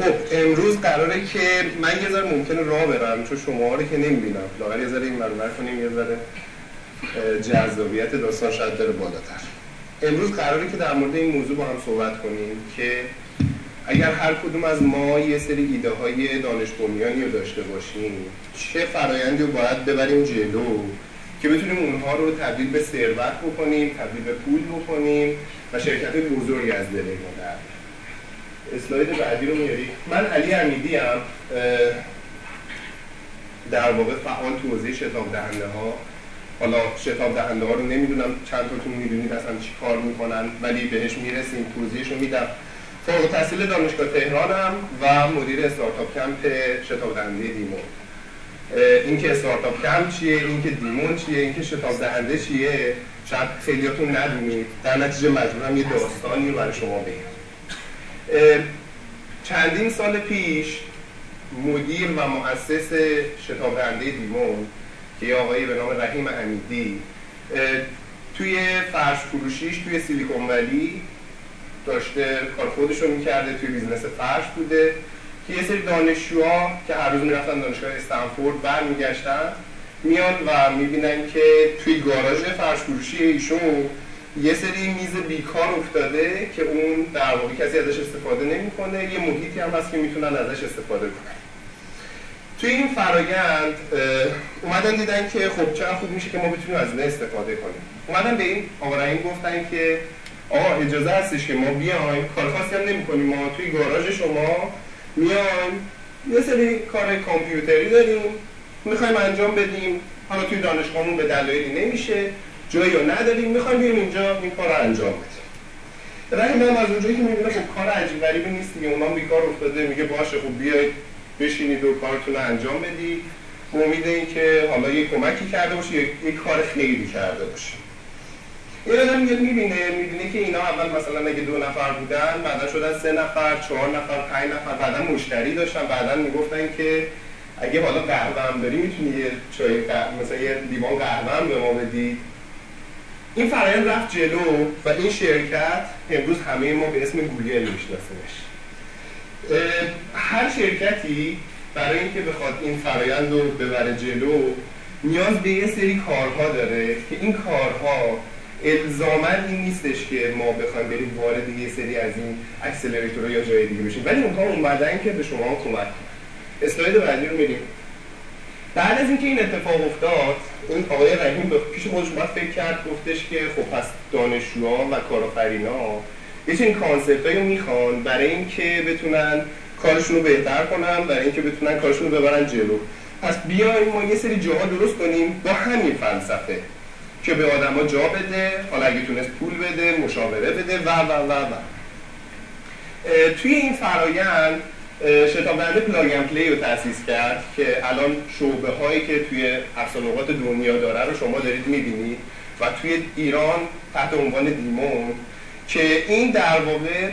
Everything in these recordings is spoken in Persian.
خب امروز قراره که من یه ذره ممکنه راه برم چون شما رو که نمی‌بینم. لاغر یه ذره این برابر کنیم یه ذره جذابیت داستان شاید داره بالاتر. امروز قراره که در مورد این موضوع با هم صحبت کنیم که اگر هر کدوم از ما یه سری ایده های دانش رو داشته باشیم چه فرایندی رو باید ببریم جلو که بتونیم اونها رو تبدیل به ثروت بکنیم تبدیل به پول بکنیم و شرکت بزرگی از دل ما در اسلاید بعدی رو میاری. من علی امیدی هم در واقع فعال تو حوزه شتاب دهنده ها حالا شتاب دهنده ها رو نمی‌دونم چند تاتون می‌دونید اصلا چی کار می‌کنن ولی بهش می‌رسیم توضیحش رو میدم. فوق تحصیل دانشگاه تهرانم و مدیر استارتاپ کمپ شتاب دهنده دیمون. این که استارتاپ کمپ چیه این که دیمون چیه این که شتاب دهنده چیه شاید خیلیاتون ندونید. در نتیجه مجبورم یه داستانی رو برای شما بگم. چندین سال پیش مدیر و مؤسس شتاب دهنده دیمون که یه آقایی به نام رحیم عمیدی توی فرش فروشیش توی Silicon Valley داشته کار خودش رو می‌کرده توی business فرش بوده که یه سری دانشجوها که هر روز می‌رفتن دانشگاه استنفورد برمیگشتن میان و می‌بینن که توی گاراژ فرش فروشی ایشون یه سری میز بیکار افتاده که اون در واقع کسی ازش استفاده نمی‌کنه. یه محیطی هم هست که می‌تونن ازش استفاده کنن. توی این فرایند اومدن دیدن که خب چقدر خوب میشه که ما بتونیم از این استفاده کنیم. اومدن به این آقایین گفتن که آقا اجازه هستش که ما بیایم. کار خاصی هم نمی‌کنیم. ما توی گاراژ شما میایم. یه سری کار کامپیوتری داریم. می‌خوایم انجام بدیم. حالا توی دانشگاهمون به دلایلی نمیشه. جایی رو نداریم می‌خوایم اینجا این کار رو انجام بدیم. رحیم هم از اونجایی که می‌بینه خب کار عجیب غریبی نیست دیگه. اونام بیکار افتاده میگه باشه خب بیاید بشینید و کارتون رو انجام بدید. به امید اینکه حالا یه کمکی کرده باشه یک کار خیلی کرده باشه. این آدم میاد می‌بینه می‌بینه که اینا اول مثلا اگه دو نفر بودن بعدا شدن سه نفر چهار نفر پنج نفر بعدا مشتری داشتن بعدا می‌گفتن که اگه حالا قهوه هم داری می‌تونی یه چای مثلا یه لیوان قهوه هم به ما بدید. این فرایند رفت جلو و این شرکت امروز همه ما به اسم گوگل میشناسیمش. هر شرکتی برای اینکه بخواد این فرایند رو ببره جلو نیاز به یه سری کارها داره که این کارها الزاما این نیستش که ما بخوایم بریم وارد یه سری از این اکسلراتورها یا جای دیگه بشیم. ولی اونها اومدن که به شما کمک کنن. اسلاید بعدی رو میریم بعد از اینکه این اتفاق افتاد این آقای رحیم به پیش خودش اومد فکر کرد گفتش که خب پس دانشجوها و کارآفرینا یه چنین کانسپتایی رو می‌خوان برای اینکه بتونن کارشون رو بهتر کنن برای اینکه بتونن کارشون رو ببرن جلو. پس بیایم ما یه سری جاها درست کنیم با همین فلسفه که به آدما جا بده حالا اگه تونست پول بده مشاوره بده و و و و. توی این فرایند شتاب دهنده Plug and Play رو تأسیس کرد که الان شعبه هایی که توی اقصا دنیا داره رو شما دارید می‌بینید و توی ایران تحت عنوان دیموند که این در واقع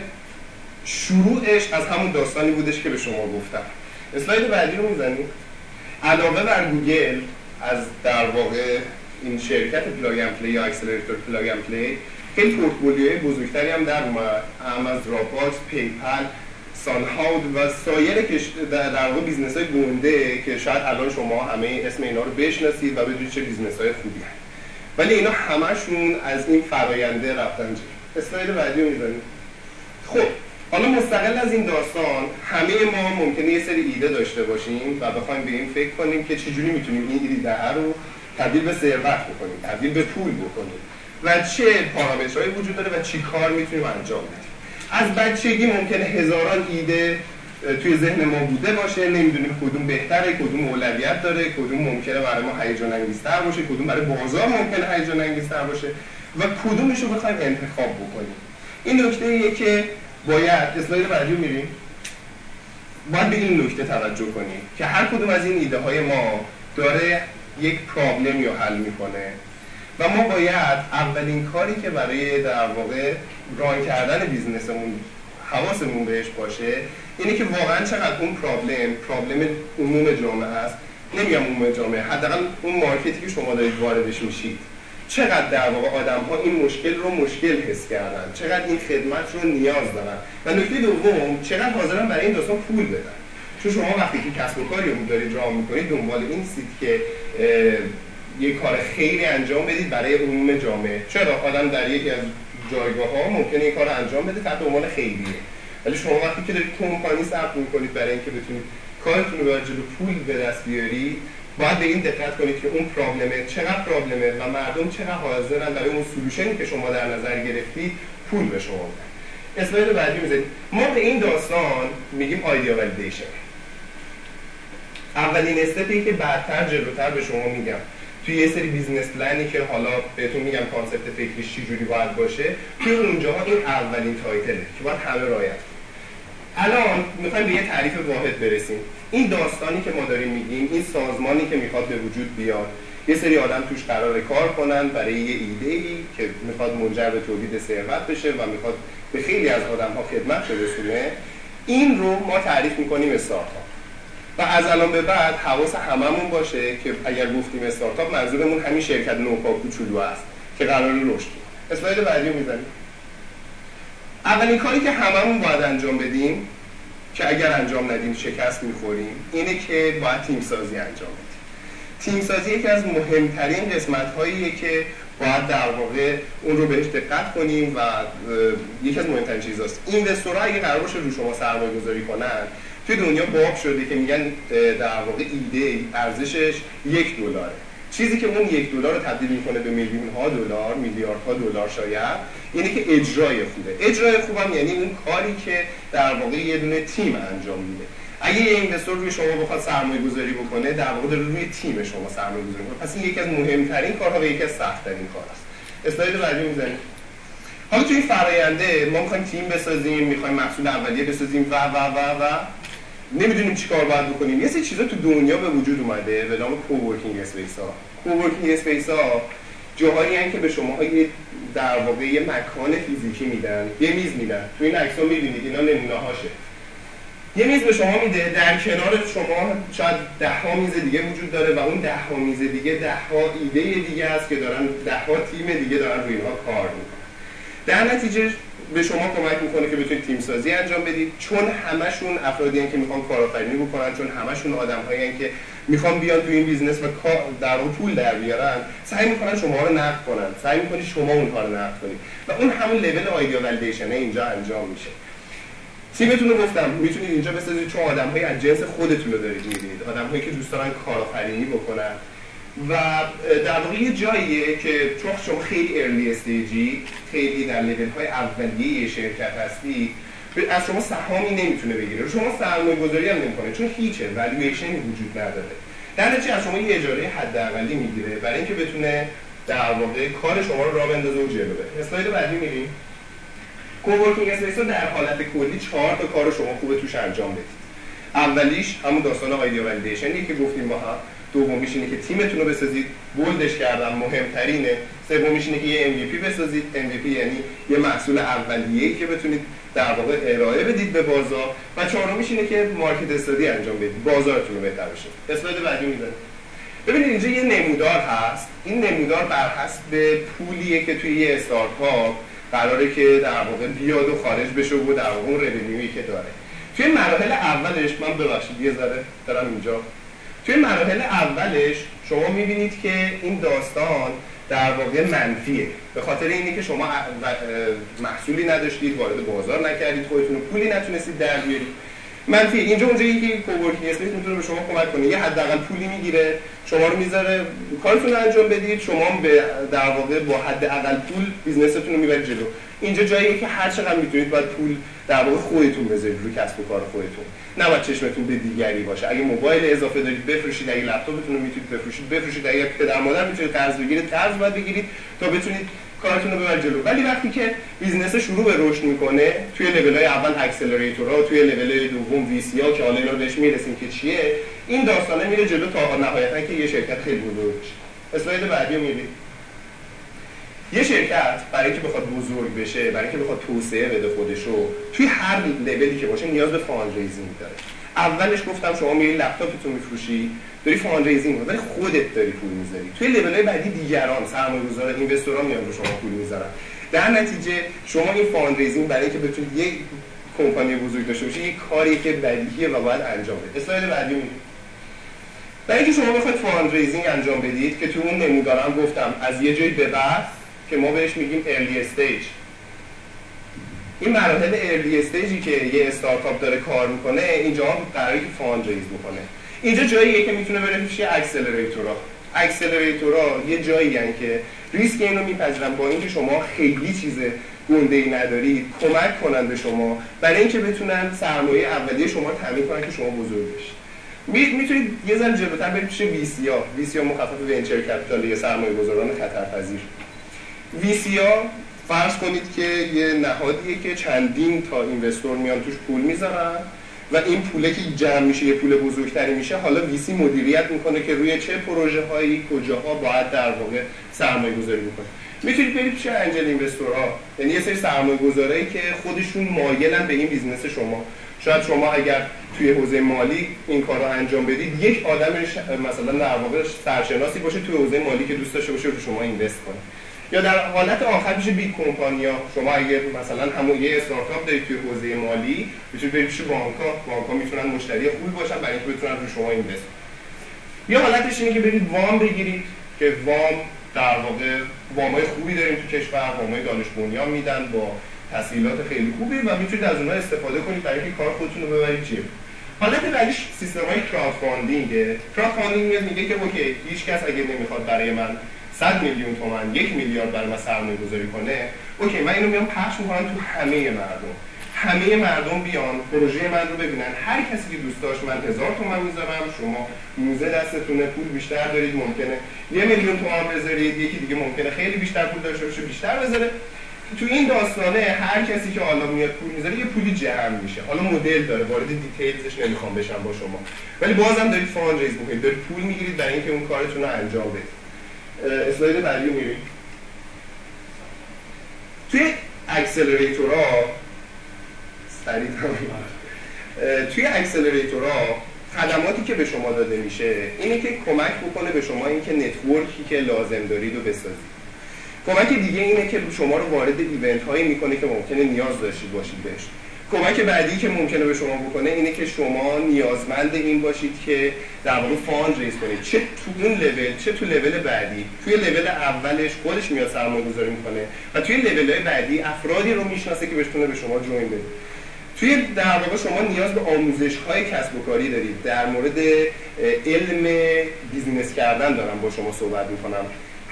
شروعش از همون داستانی بودش که به شما گفتم. اسلاید بعدی رو می‌زنید علاوه بر گوگل از در واقع این شرکت Plug and Play یا accelerator Plug and Play خیلی پورتفولیوی بزرگتری هم در اومد. هم از Dropbox PayPal SoundHound و سایر در واقع business های گنده که شاید الان شما همه اسم اینا رو بشناسید و بدونید چه business های خوبی هست ولی اینا همشون از این فراینده رفتن جلو. اسلاید بعدی رو می‌زنید خب حالا مستقل از این داستان همه ما ممکنه یه سری ایده داشته باشیم و بخوایم به این فکر کنیم که چجوری می‌تونیم این ایده رو تبدیل به ثروت بکنیم تبدیل به پول بکنیم و چه پارامترهایی وجود داره و چی کار می‌تونیم انجام بدیم. از بچگی ممکنه هزاران ایده توی ذهن ما بوده باشه نمی‌دونیم کدوم بهتره کدوم اولویت داره کدوم ممکنه برای ما هیجان انگیزتر باشه کدوم برای بازار ممکنه هیجان انگیزتر باشه و کدومش رو بخوایم انتخاب بکنیم. این نکته ایه که باید اسلاید بعدی میریم باید به این نکته توجه کنیم که هر کدوم از این ایده های ما داره یک پرابلم رو حل می‌کنه و ما باید اولین کاری که برای در واقع ران کردن بیزنسمون حواسمون بهش باشه اینه که واقعا چقدر اون پرابلم پرابلم عموم جامعه است. نمیگم عموم جامعه حداقل اون مارکتی که شما دارید واردش میشید. چقدر در واقع آدم ها این مشکل رو مشکل حس کردن؟ چقدر این خدمت رو نیاز دارن؟ و نکته دوم چقدر حاضرن برای این داستان پول بدن؟ چون شما وقتی که کسب و کاری رو دارید راه می‌کنید دنبال این سید که یه کار خیلی انجام بدید برای عموم جامعه. چرا؟ آدم در یکی از جایگاه ها ممکنه این کار رو انجام بده تحت عنوان خیریه. ولی شما وقتی که دارید کمپانی ثبت می‌کنید برای اینکه بتونید کارتون رو جلو پول به دست بیارید باید به این دقت کنید که اون پرابلمه چقدر پرابلمه و مردم چقدر حاضرن برای اون سلوشنی که شما در نظر گرفتید پول به شما بدن. اسلاید بعدی می‌ذارید ما به این داستان میگیم idea validation اولین step ی که بعدتر جلوتر به شما میگم. توی یه سری business plan ی که حالا بهتون میگم concept فکریش چی جوری باید باشه توی اونجاها این اولین title ه که باید همه right الان می‌خوایم به یه تعریف واحد برسیم. این داستانی که ما داریم میگیم این سازمانی که می‌خواد به وجود بیاد یه سری آدم توش قرار کار کنن برای یه ایده ای که می‌خواد منجر به تولید ثروت بشه و می‌خواد به خیلی از آدم ها خدمت برسونه. این رو ما تعریف می‌کنیم استارتاپ. و از الان به بعد حواس هممون باشه که اگر گفتیم استارتاپ منظورمون همین شرکت نوپا کوچولو است که قرار رشد اسلاید بعدی می‌زنیم. اولین کاری که هممون باید انجام بدیم که اگر انجام ندیم شکست می‌خوریم اینه که باید تیم سازی انجام بدیم. تیم سازی یکی از مهمترین قسمت که باید در واقع اون رو بهش دقت کنیم و یکی از مهمترین چیزاست. اینوستورها اگه قرار باشه رو شما سرمایه گذاری کنن توی دنیا باب شده که میگن در واقع ایده ارزشش یک دلاره. چیزی که اون یک دلار رو تبدیل می‌کنه به میلیون ها دلار ها دلار شاید اینه که اجرای خوبه. اجرای خوبم یعنی اون کاری که در واقع یه دونه تیم انجام میده. اگه یه اینوستور روی شما بخواد سرمایه گذاری بکنه در واقع داره روی تیم شما سرمایه گذاری می‌کنه. پس این یکی از مهمترین کارها و یکی از سختترین کار است اسلاید بعدی می‌زنیم. حالا توی این فراینده ما می‌خوایم تیم بسازیم می‌خوایم محصول اولیه بسازیم و و و و. نمی‌دونیم چیکار باید بکنیم. یه سری چیزا تو دنیا به وجود اومده به نام coworking space ها coworking space ها جاهایی هستن که به شما های در واقع یه مکان فیزیکی میدن یه میز میدن. تو این عکس می‌بینید اینا نمونه هاشه یه میز به شما میده در کنار شما شاید ده ها میز دیگه وجود داره و اون ده ها میز دیگه ده ها ایده دیگه است که دارن ده ها تیم دیگه دارن روی اینها کار می‌کنن. در نتیجه به شما کمک می‌کنه که بتونید تیم سازی انجام بدید. چون همشون افرادی که می‌خوان کارآفرینی بکنن چون همشون آدم هایی که می‌خوان بیان تو این business و در پول در بیارن سعی می‌کنن شما رو نقد کنن. سعی می‌کنید شما اونها رو نقد کنید. و اون همون level idea validation اینجا انجام میشه. تیمتون رو گفتم می‌تونید اینجا بسازید چون آدم های از جنس خودتون رو دارید می‌دید آدم هایی که دوست دارن کارآفرینی بکنن. و در واقع یه جاییه که چون شما خیلی early stage ی خیلی در لیول های اولیه شرکت هستی از شما سهامی نمی‌تونه بگیره. شما سرمایه گذاری هم نمی‌کنه چون هیچ والویشنی وجود نداره. در نتیجه از شما یه اجاره حداقلی می‌گیره برای اینکه بتونه در واقع کار شما رو راه بندازه و جلو بره. اسلاید بعدی میریم coworking space در حالت کلی چهار تا کار شما خوبه توش انجام بدید. اولیش همون داستان آیدیا ولیدیشنی که گفتیم با هم. دومیش اینه که تیمتون رو بسازید. بولدش کردم مهمترینه. سومیش اینه که یه MVP بسازید. MVP یعنی یه محصول اولیه‌ای که بتونید در واقع ارائه بدید به بازار. و چهارمیش اینه که مارکت استادی انجام بدید. بازارتون رو بهتر بشه اسلاید بعدی می‌ذارم ببینید اینجا یه نمودار هست. این نمودار بر حسب پولیه که توی یه استارتاپ قراره که در واقع بیاد و خارج بشه و در واقع اون که داره. توی مراحل اولش من ببخشید یه ذره دارم اینجا توی مراحل اولش شما می‌بینید که این داستان در واقع منفیه. به خاطر اینی که شما محصولی نداشتید وارد بازار نکردید خودتون پولی نتونستید در بیارید. منفی اینجا اونجا یکی coworking space می‌تونه به شما کمک کنه. یه حداقل پولی می‌گیره شما رو می‌ذاره کارتون رو انجام بدید شما به در واقع با حداقل پول business تون رو می‌برید جلو. اینجا جاییه که هر چقدر می‌تونید باید پول در واقع خودتون بذارید روی کسب و کار خودتون. نباید چشمتون به دیگری باشه. اگه موبایل اضافه دارید بفروشید. اگه لپتاپتون رو می‌تونید بفروشید بفروشید. اگه پدر مادر می‌تونید قرض بگیرید قرض باید بگیرید تا بتونید کارتون رو ببرید جلو. ولی وقتی که business شروع به رشد می‌کنه توی لول های اول accelerator ها توی لول دوم وی سی ها که حالا بهش می‌رسیم که چیه این داستانه میره جلو تا نهایتا که یه شرکت خیلی بزرگ بشه. اسلاید بعدی رو می‌بینید یه شرکت برای اینکه بخواد بزرگ بشه برای اینکه بخواد توسعه بده خودش رو توی هر لولی که باشه نیاز به fundraising داره. اولش گفتم شما میری لپتاپتون میفروشی داری fundraising ولی خودت داری پول می‌ذاری. توی لول بعدی دیگران سرمایه‌گذار investor ها میان به شما پول می‌ذارن. در نتیجه شما این fundraising برای اینکه بتونید یک کمپانی بزرگ داشته باشی یک کاری که بدیهیه و باید انجام بده اسلاید بعدی برای اینکه شما بخواید fundraising انجام بدید که تو اون نمودارم گفتم از یه جایی به بعد که ما بهش میگیم early stage این مراحل early stage ی که یه استارتاپ داره کار می‌کنه اینجا قراره که fundraise بکنه. اینجا جاییه که می‌تونه بره پیش accelerator ها accelerator ها یه جایی که ریسک اینو میپذیرن با اینکه شما خیلی چیز گنده ای ندارید کمک کنن به شما. برای اینکه بتونن سرمایه اولیه شما تامین کنن که شما بزرگ بشید می‌تونید یه ذره جلوتر برید پیش وی سی ها وی سی ها مخفف venture capital یا سرمایه گذاران خطرپذیر. VC ها فرض کنید که یه نهادیه که چندین تا investor میان توش پول می‌ذارن و این پوله که جمع میشه یه پول بزرگتری میشه حالا VC مدیریت می‌کنه که روی چه پروژه هایی کجاها باید در واقع سرمایه گذاری بکنه. می‌تونید برید پیش angel investor ها. یعنی یه سری سرمایه گذارایی که خودشون مایلن به این business شما. شاید شما اگر توی حوزه مالی این کار رو انجام بدید یک آدم مثلا در واقع سرشناسی باشه توی حوزه مالی که دوست داشته باشه رو شما invest کنه. یا در حالت آخر میشه big کمپانیا. شما اگه مثلا همون یه استارتاپ دارید توی حوزه مالی می‌تونید برید پیش بانک‌ها. بانک‌ها می‌تونن مشتری خوبی باشن برای اینکه بتونن رو شما invest. یا حالتش اینه که برید وام بگیرید که وام در واقع وامای خوبی داریم تو کشور وامای دانش بنیان میدن با تسهیلات خیلی خوبی و می‌تونید از اونها استفاده کنید برای اینکه کار خودتون رو ببرید جلو حالت بعدیش سیستم های crowdfunding crowdfunding میگه که okay هیچ کس اگه نمی‌خواد برای من 100 میلیون تومن یک میلیارد برای من سرمایه کنه okay من اینو میام پخش می‌کنم تو همه مردم. همه مردم بیان پروژه من رو ببینن. هر کسی که دوست داشت من هزار تومن می‌ذارم. شما موزه دستتونه پول بیشتر دارید ممکنه یه میلیون تومن بذارید یکی دیگه ممکنه خیلی بیشتر پول داشته باشه بیشتر بذاره. تو این داستانه هر کسی که حالا میاد پول می‌ذاره یه پولی جمع میشه. حالا مدل داره وارد details ش نمی‌خوام بشم با شما. ولی بازم دارید fund raise می‌کنید دارید پول می‌گیرید برای اینکه اون کارتون رو انجام بدید. slide بعدی میریم توی accelerator ها سریع توی accelerator ها خدماتی که به شما داده میشه اینه که کمک بکنه به شما اینکه network ی که لازم دارید رو بسازید. کمک دیگه اینه که شما رو وارد event هایی می‌کنه که ممکنه نیاز داشتید باشید بهش. کمک بعدی که ممکنه به شما بکنه اینه که شما نیازمند این باشید که در واقع fund raise کنید. چه تو اون لول چه تو لول بعدی. توی لول اولش خودش میاد سرمایه گذاری می‌کنه و توی لول بعدی افرادی رو می‌شناسه که بتونه به شما join بده. توی در واقع شما نیاز به آموزش های کسب و کاری دارید. در مورد علم business کردن دارم با شما صحبت می‌کنم.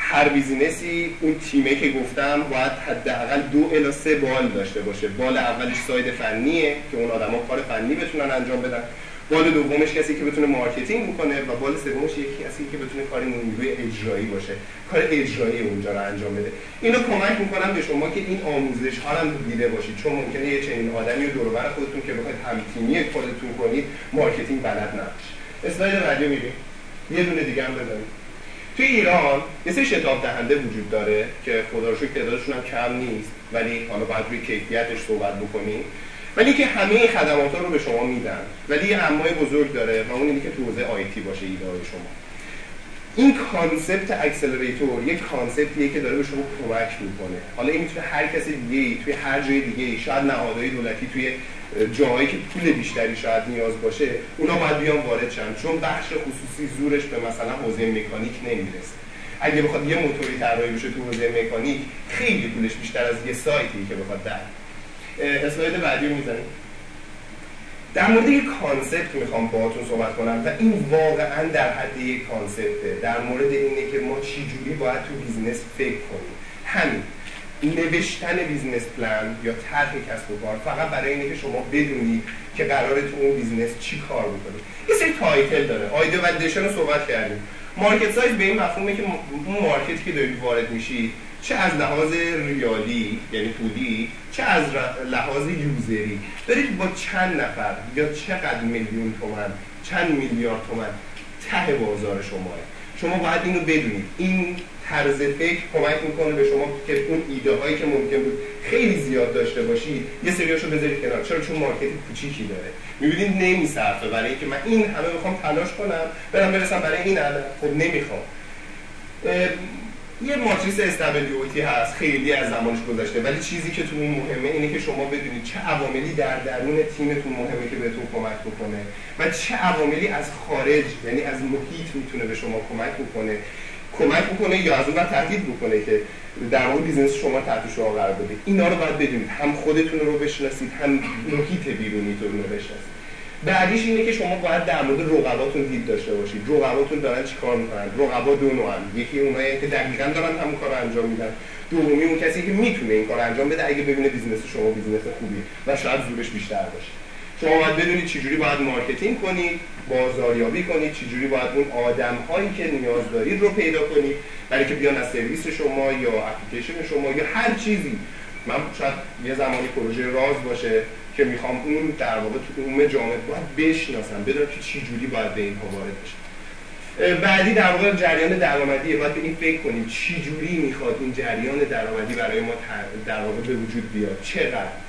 هر business ی اون تیمه که گفتم باید حداقل دو الی سه بال داشته باشه. بال اولش side فنیه که اون آدما کار فنی بتونن انجام بدن. بال دومش کسی که بتونه marketing بکنه و بال سومش یکی کسی که بتونه کار نیروی اجرایی باشه. کار اجرایی اونجا رو انجام بده. اینو کمک می‌کنم به شما که این آموزش ها هم دیده باشید. چون ممکنه یه چنین آدمی رو دور خودتون که بخواید هم تیمی خودتون کنید marketing بلد نباشه. slide بعدی میریم یه دونه دیگه هم بزنید. توی ایران یه سری شتاب دهنده وجود داره که خدا رو تعدادشون هم کم نیست ولی حالا باید روی کیفیتش صحبت بکنیم. ولی که همه خدمات رو به شما میدن. ولی یه بزرگ داره و اون اینه که تو حوزه IT باشه ایده شما. این concept accelerator یک concept یه که داره به شما کمک می‌کنه. حالا این می‌تونه هر کسی دیگه توی هر جای دیگه شاید نهادهای دولتی توی جاهایی که پول بیشتری شاید نیاز باشه اونا باید بیان وارد شن. چون بخش خصوصی زورش به مثلا حوزه مکانیک نمی‌رسه. اگه بخواد یه موتوری طراحی بشه تو حوزه مکانیک خیلی پولش بیشتر از یه سایتی که بخواد در. slide بعدی می‌زنیم. در مورد یک concept می‌خوام باهاتون صحبت کنم و این واقعا در حد یک concept ه. در مورد اینه که ما چی جوری باید تو business فکر کنیم. همین نوشتن business plan یا طرح کسب و کار فقط برای اینه که شما بدونید که قراره تو اون business چی کار بکنید یه سری title داره. idea و رو صحبت کردیم. market size به این مفهومه که اون market ی که دارید وارد میشید چه از لحاظ ریالی یعنی پولی چه از لحاظ user ی. دارید با چند نفر یا چقدر میلیون تومن چند میلیارد تومن ته بازار شماه شما باید اینو بدونید. این طرز فکر کمک می‌کنه به شما که اون ایده هایی که ممکن بود خیلی زیاد داشته باشید یه سریاشو بذارید کنار. چرا؟ چون market کوچیکی داره. می‌بینید نمیصرفه برای اینکه من این همه بخوام تلاش کنم برم برسم برای این عدد خب نمی‌خوام. یه ماتریس stability هست. خیلی از زمانش گذشته. ولی چیزی که تو اون مهمه اینه که شما بدونید چه عواملی در درون تیمتون مهمه که بهتون کمک بکنه و چه عواملی از خارج یعنی از محیط می‌تونه به شما کمک بکنه. کمک بکنه یا از اون تهدید بکنه که در مورد business شما تحت شما قرار بده اینا رو باید بدونید. هم خودتون رو بشناسید هم محیط بیرونیتون رو بشناسید. بعدیش اینه که شما باید در مورد رقباتون دید داشته باشید. رقباتون دارن چیکار می‌کنن؟ رقبا دو نوعن. یکی اونایی که دقیقا دارن همون کار انجام میدن. دومی اون کسی که می‌تونه این کار انجام بده اگه ببینه business شما business خوبی و شاید زورش بیشتر باشه. شما باید بدونید چجوری باید marketing کنید. بازاریابی کنید چجوری باید اون آدم هایی که نیاز دارید رو پیدا کنید برای که بیان از سرویس شما یا اپلیکیشن شما یا هر چیزی. من شاید یه زمانی پروژه راز باشه که می‌خوام اون در واقع تو عموم جامعه باید بشناسم بدونم که چی جوری باید به اینها وارد بشه بعدی در واقع جریان درآمدی باید به این فکر کنیم چی جوری می‌خواد این جریان درآمدی برای ما در واقع به وجود بیاد. چقدر؟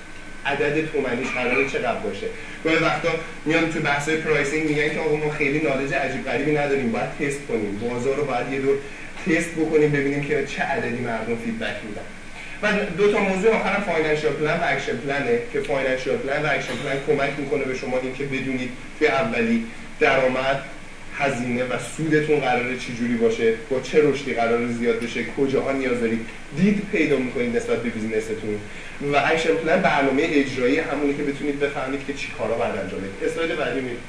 عدد تومنیش قراره چقدر باشه. گاهی وقتا میان تو بحث pricing میگن که آقا ما خیلی knowledge عجیب غریبی نداریم باید تست کنیم. بازار رو باید یه دور تست بکنیم ببینیم که چه عددی مردم feedback میدن. و دو تا موضوع آخرم financial plan و action plan ه که فاینانشیال پلان و اکشن پلن کمک می‌کنه به شما اینکه بدونید توی اولی درآمد هزینه و سودتون قراره چی جوری باشه؟ با چه رشدی قراره زیاد بشه؟ کجاها نیاز دارید؟ دید پیدا می‌کنید نسبت به business تون. و action plan برنامه اجرایی همونی که بتونید بفهمید که چی کارا باید انجام بدید. slide بعدی میرید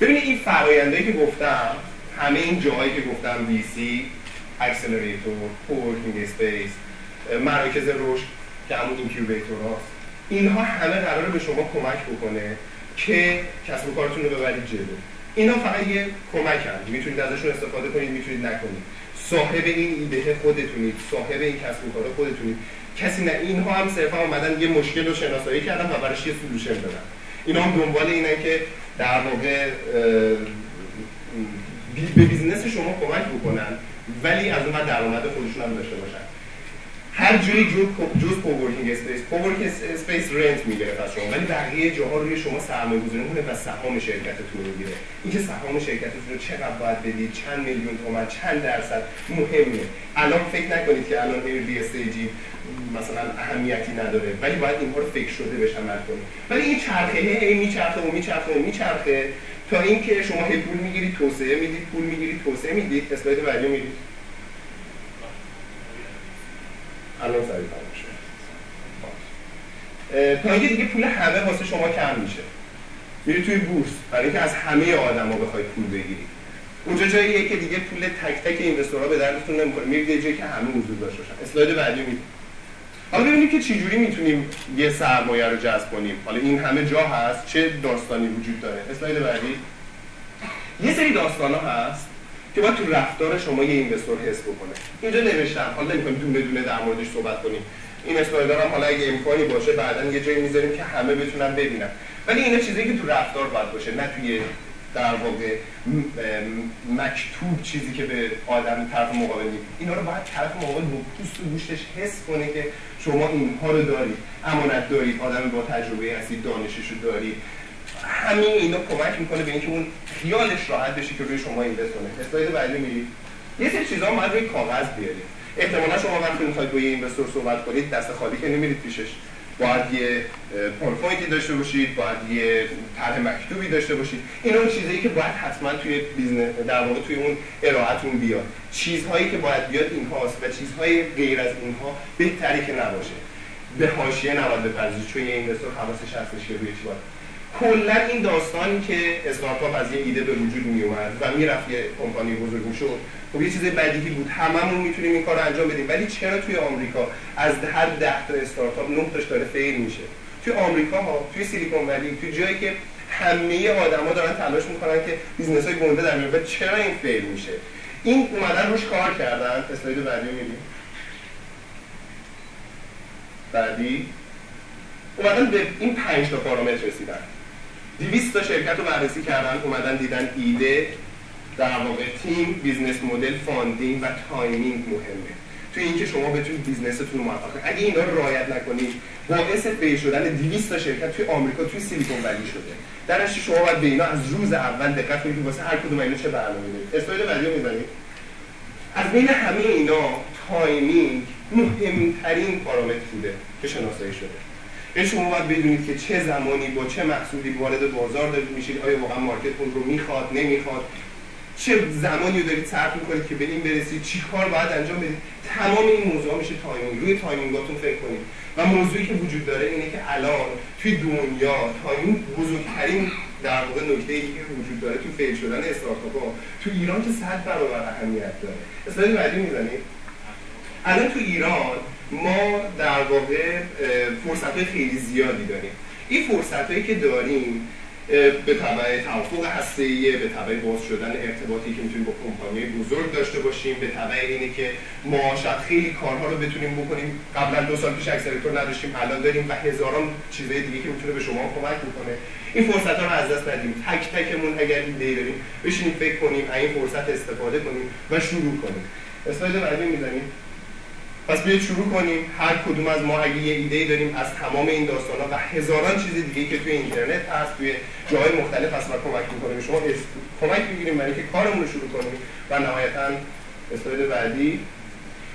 ببینید این فرآیندهایی که گفتم همه این جاهایی که گفتم VC accelerator coworking space مراکز رشد که همون incubator هاست اینها همه قراره به شما کمک بکنه که کسب و کارتون رو ببرید جلو. اینا فقط یه کمک هم می‌تونید ازشون استفاده کنید می‌تونید نکنید. صاحب این ایده خودتونید صاحب این کسب و کار خودتونید. کسی نه اینها هم صرفا اومدن یه مشکل رو شناسایی کردن و براش یه solution دادن. اینا هم دنبال اینن که در واقع به business شما کمک بکنن ولی از اون درآمد خودشون هم داشته باشن. هر جایی به جز coworking space coworking space rent می‌گیره از شما ولی بقیه جاها روی شما سرمایه گذاری می‌کنه و سهام شرکتتون رو می‌گیره. اینکه سهام شرکتتون رو چقدر باید بدید چند میلیون تومن چند درصد مهمه. الان فکر نکنید که الان بی stage ی مثلا اهمیتی نداره ولی باید اینها رو فکر شده عمل کنید ولی این چرخه هی میچرخه و میچرخه و میچرخه تا اینکه شما هی پول می‌گیرید توسعه می‌دید پول می‌گیرید توسعه می‌دید اسلاید بعدی می‌دید. الان سریع میشه. تا اینکه دیگه پول همه واسه شما کم میشه. میری توی بورس برای اینکه از همه آدما بخواید پول بگیرید اونجا جاییه که دیگه پول تک تک اینوستورها به دردتون نمی‌خوره. میرید یه جایی که همه حضور داشته باشن. اسلاید بعدی می‌دید حالا ببینیم که چجوری می‌تونیم یه سرمایه رو جذب کنیم. حالا این همه جا هست چه داستانی وجود داره؟ اسلاید بعدی. یه سری داستان هست. که باید تو رفتار شما یه اینوستور حس بکنه. اینجا نوشتم. حالا نمی‌کنیم دونه دونه در موردش صحبت کنیم. این اسلاید هم حالا اگه امکانی باشه بعدا یه جایی می‌ذاریم که همه بتونن ببینن. ولی اینا چیزی که تو رفتار باید باشه نه توی در واقع مکتوب چیزی که به آدم طرف مقابل میگه. اینا رو باید طرف مقابل با پوست و گوشتش حس کنه که شما اینها رو دارید. امانت دارید. آدم با تجربه هستید دانشش رو دارید. همین اینا کمک می‌کنه به اینکه اون خیالش راحت بشه که روی شما invest کنه. اسلاید بعدی میرید یه سری چیزا ما روی کاغذ بیارید احتمالا شما وقتی می‌خواید با یه investor صحبت کنید دست خالی که نمیرید پیشش. باید یه PowerPoint ی داشته باشید باید یه طرح مکتوبی داشته باشید. این اون چیزایی که باید حتما توی business در واقع توی اون ارائهتون بیاد. چیزهایی که باید بیاد اینهاست و چیزهای غیر از اینها بهتره که نباشه. به حاشیه نباید بپردازید چون یه investor حواسش هستش که روی چی باید. کلا این داستانی که استارتاپ از یه ایده به وجود می اومد و می‌رفت یه کمپانی بزرگ می‌شد خب یه چیز بدیهی بود. هممون می‌تونیم این کار رو انجام بدیم. ولی چرا توی آمریکا از هر ده تا استارتاپ نه تاش داره fail میشه؟ توی آمریکا ها توی Silicon Valley توی جایی که همه آدما دارن تلاش می‌کنن که business های گنده در میاد چرا این fail میشه؟ این اومدن روش کار کردن. اسلاید بعدی می‌بینیم. بعدی؟ اومدن به این پنج تا پارامتر رسیدن. 200 تا شرکت رو بررسی کردن اومدن دیدن ایده در واقع تیم business model funding و timing مهمه. تو اینکه شما بتونید business تون رو موفق کنید. اگه اینا رو رعایت نکنید باعث fail شدن 200 تا شرکت توی آمریکا توی Silicon Valley شده. در شما باید به اینا از روز اول دقت کنید واسه هر کدوم اینا چه برنامه‌ای دارید. اسلاید بعدی رو از بین همه اینا timing مهمترین پارامتر بوده که شناسایی شده. یعنی شما باید بدونید که چه زمانی با چه محصولی وارد بازار دارید میشید آیا واقعا market اون رو می‌خواد نمی‌خواد؟ چه زمانی رو دارید صرف می‌کنید که به این برسید؟ چی کار باید انجام بدید؟ تمام این موضوع میشه timing. روی timing اتون فکر کنید. و موضوعی که وجود داره اینه که الان توی دنیا timing بزرگترین در واقع نکته ای که وجود داره تو fail شدن استارتاپ ها تو ایران که صد برابر اهمیت داره. اسلاید بعدی می‌زنید؟ الان تو ایران ما در واقع فرصت خیلی زیادی داریم. این فرصت که داریم به تبع توافق هسته‌ایه به تبع باز شدن ارتباطی که می‌تونیم با کمپانی بزرگ داشته باشیم به تبع اینه که ما شاید خیلی کارها رو بتونیم بکنیم. قبلا دو سال پیش اکسلراتور نداشتیم الان داریم و هزاران چیزهای دیگه که می‌تونه به شما کمک می‌کنه این فرصت ها رو از دست ندیم. تک تکمون اگر ایده داریم بشینیم فکر کنیم این فرصت استفاده کنیم و شروع کنیم. اسلاید بعدی می‌زنیم پس بیاید شروع کنیم. هر کدوم از ما اگه یه ایده داریم از تمام این داستان ها و هزاران چیز دیگه که توی اینترنت هست توی جاهای مختلف هست و کمک می‌کنه شما کمک می‌گیریم برای که کارمون رو شروع کنیم و نهایتا اسلاید بعدی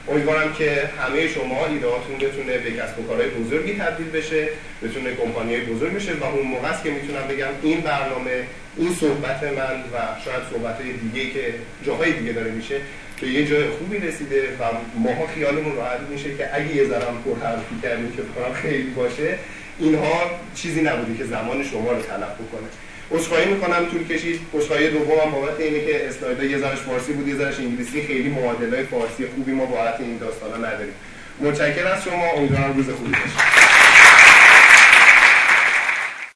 امیدوارم که همه شما ایدهاتون بتونه به کسب و کارهای بزرگی تبدیل بشه بتونه کمپانی بزرگ بشه و اون موقع است که می‌تونم بگم این برنامه این صحبت من و شاید صحبت دیگه که جاهای دیگه داره میشه به یه جای خوبی رسیده و ماها خیالمون راحت میشه که اگه یه ذرم پر حرفی کردیم که کنم خیلی باشه اینها چیزی نبوده که زمان شما رو تلف بکنه. عذرخواهی می‌کنم طول کشید. عذرخواهی دومم بابت اینه که اسلایدها یه ذرش فارسی بود یه ذرش انگلیسی. خیلی معادلای فارسی خوبی ما بابت این داستانا نداریم. متشکرم از شما. امیدوارم روز خوبی باشه.